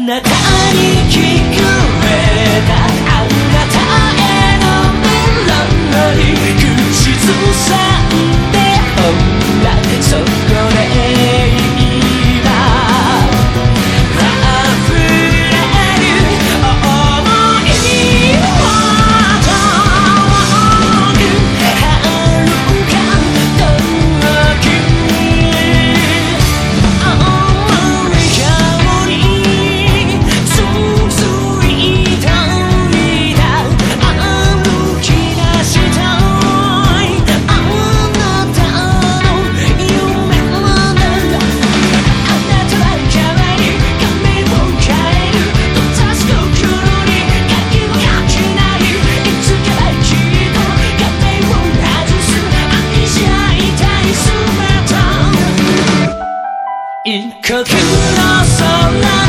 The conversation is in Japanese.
あなたへのメロディ口ずさいいか君のそ